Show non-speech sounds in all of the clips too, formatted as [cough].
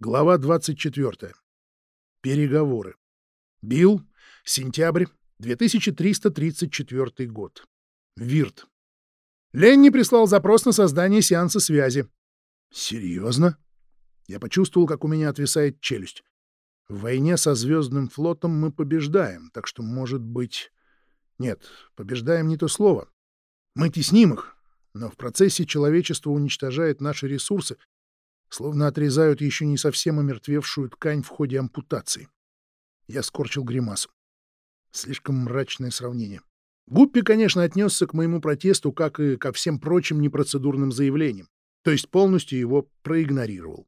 Глава 24. Переговоры. Билл, сентябрь, 2334 год. Вирт. Ленни прислал запрос на создание сеанса связи. Серьезно? Я почувствовал, как у меня отвисает челюсть. В войне со Звездным флотом мы побеждаем, так что, может быть... Нет, побеждаем не то слово. Мы тесним их, но в процессе человечество уничтожает наши ресурсы, словно отрезают еще не совсем омертвевшую ткань в ходе ампутации. Я скорчил гримасу. Слишком мрачное сравнение. Гуппи, конечно, отнесся к моему протесту, как и ко всем прочим непроцедурным заявлениям, то есть полностью его проигнорировал.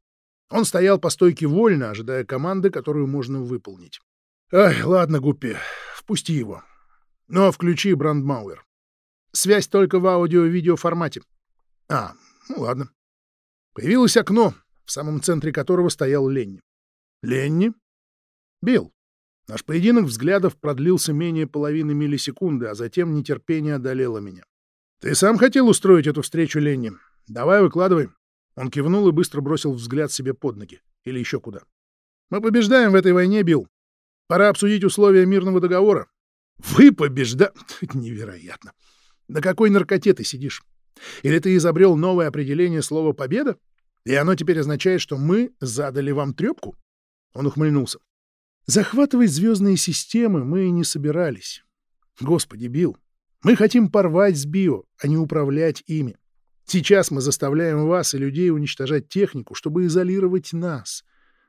Он стоял по стойке вольно, ожидая команды, которую можно выполнить. «Ай, ладно, Гуппи, впусти его. Но включи Брандмауэр. Связь только в аудио-видео формате. А, ну ладно. Появилось окно, в самом центре которого стоял Ленни. Ленни? Билл. Наш поединок взглядов продлился менее половины миллисекунды, а затем нетерпение одолело меня. «Ты сам хотел устроить эту встречу, Ленни? Давай, выкладывай». Он кивнул и быстро бросил взгляд себе под ноги. Или еще куда. «Мы побеждаем в этой войне, Билл. Пора обсудить условия мирного договора». «Вы побежда...» [laughs] Невероятно. На какой наркоте ты сидишь? Или ты изобрел новое определение слова «победа»? И оно теперь означает, что мы задали вам трепку? Он ухмыльнулся. Захватывать звездные системы мы и не собирались. Господи, Билл, мы хотим порвать с био, а не управлять ими. Сейчас мы заставляем вас и людей уничтожать технику, чтобы изолировать нас.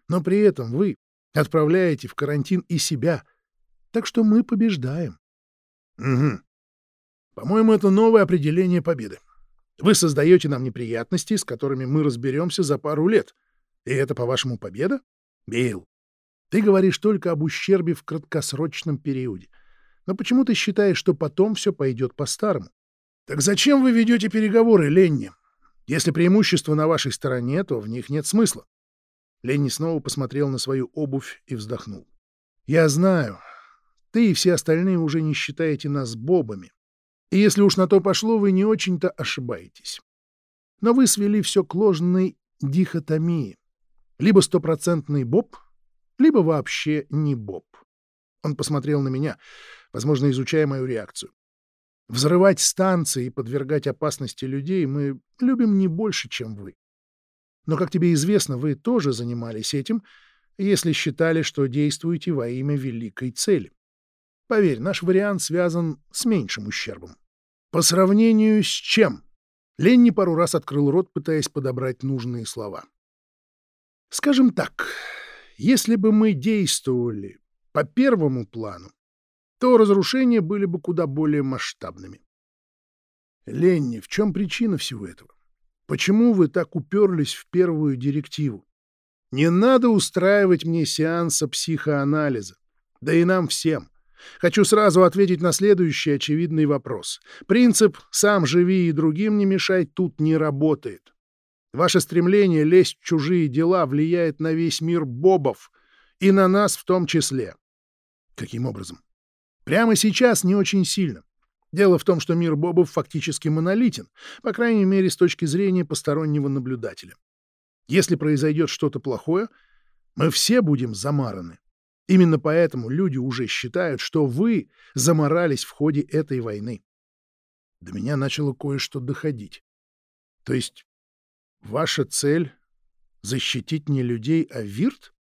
Но при этом вы отправляете в карантин и себя. Так что мы побеждаем. Угу. По-моему, это новое определение победы. Вы создаете нам неприятности, с которыми мы разберемся за пару лет. И это, по-вашему, победа? Билл, ты говоришь только об ущербе в краткосрочном периоде. Но почему ты считаешь, что потом все пойдет по-старому? Так зачем вы ведете переговоры, Ленни? Если преимущество на вашей стороне, то в них нет смысла. Ленни снова посмотрел на свою обувь и вздохнул. Я знаю, ты и все остальные уже не считаете нас бобами. И если уж на то пошло, вы не очень-то ошибаетесь. Но вы свели все к ложной дихотомии. Либо стопроцентный Боб, либо вообще не Боб. Он посмотрел на меня, возможно, изучая мою реакцию. Взрывать станции и подвергать опасности людей мы любим не больше, чем вы. Но, как тебе известно, вы тоже занимались этим, если считали, что действуете во имя великой цели. Поверь, наш вариант связан с меньшим ущербом. По сравнению с чем? Ленни пару раз открыл рот, пытаясь подобрать нужные слова. Скажем так, если бы мы действовали по первому плану, то разрушения были бы куда более масштабными. Ленни, в чем причина всего этого? Почему вы так уперлись в первую директиву? Не надо устраивать мне сеанса психоанализа. Да и нам всем. Хочу сразу ответить на следующий очевидный вопрос. Принцип «сам живи и другим не мешай» тут не работает. Ваше стремление лезть в чужие дела влияет на весь мир бобов, и на нас в том числе. Каким образом? Прямо сейчас не очень сильно. Дело в том, что мир бобов фактически монолитен, по крайней мере, с точки зрения постороннего наблюдателя. Если произойдет что-то плохое, мы все будем замараны. Именно поэтому люди уже считают, что вы заморались в ходе этой войны. До меня начало кое-что доходить. То есть ваша цель — защитить не людей, а Вирт?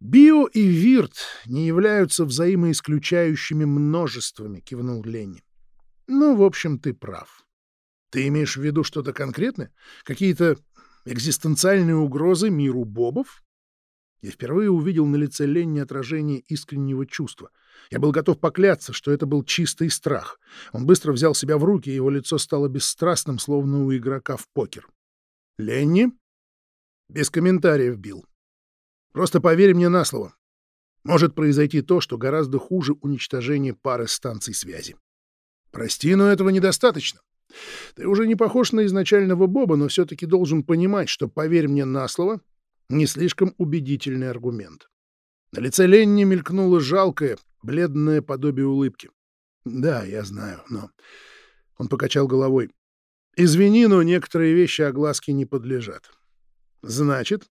Био и Вирт не являются взаимоисключающими множествами, кивнул Ленни. Ну, в общем, ты прав. Ты имеешь в виду что-то конкретное? Какие-то экзистенциальные угрозы миру бобов? Я впервые увидел на лице Ленни отражение искреннего чувства. Я был готов поклясться, что это был чистый страх. Он быстро взял себя в руки, и его лицо стало бесстрастным, словно у игрока в покер. «Ленни?» «Без комментариев, Билл. Просто поверь мне на слово. Может произойти то, что гораздо хуже уничтожения пары станций связи. Прости, но этого недостаточно. Ты уже не похож на изначального Боба, но все-таки должен понимать, что «поверь мне на слово» не слишком убедительный аргумент. На лице Ленни мелькнуло жалкое, бледное подобие улыбки. «Да, я знаю, но...» Он покачал головой. «Извини, но некоторые вещи огласке не подлежат. Значит,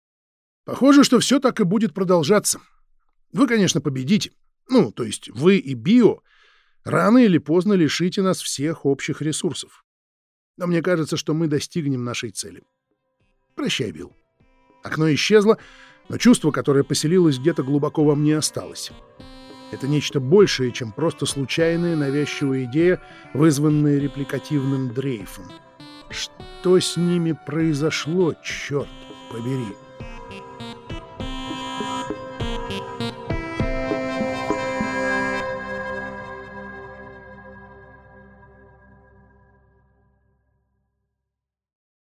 Похоже, что все так и будет продолжаться. Вы, конечно, победите. Ну, то есть вы и Био рано или поздно лишите нас всех общих ресурсов. Но мне кажется, что мы достигнем нашей цели. Прощай, Билл. Окно исчезло, но чувство, которое поселилось где-то глубоко во мне, осталось. Это нечто большее, чем просто случайная навязчивая идея, вызванная репликативным дрейфом. Что с ними произошло, черт побери?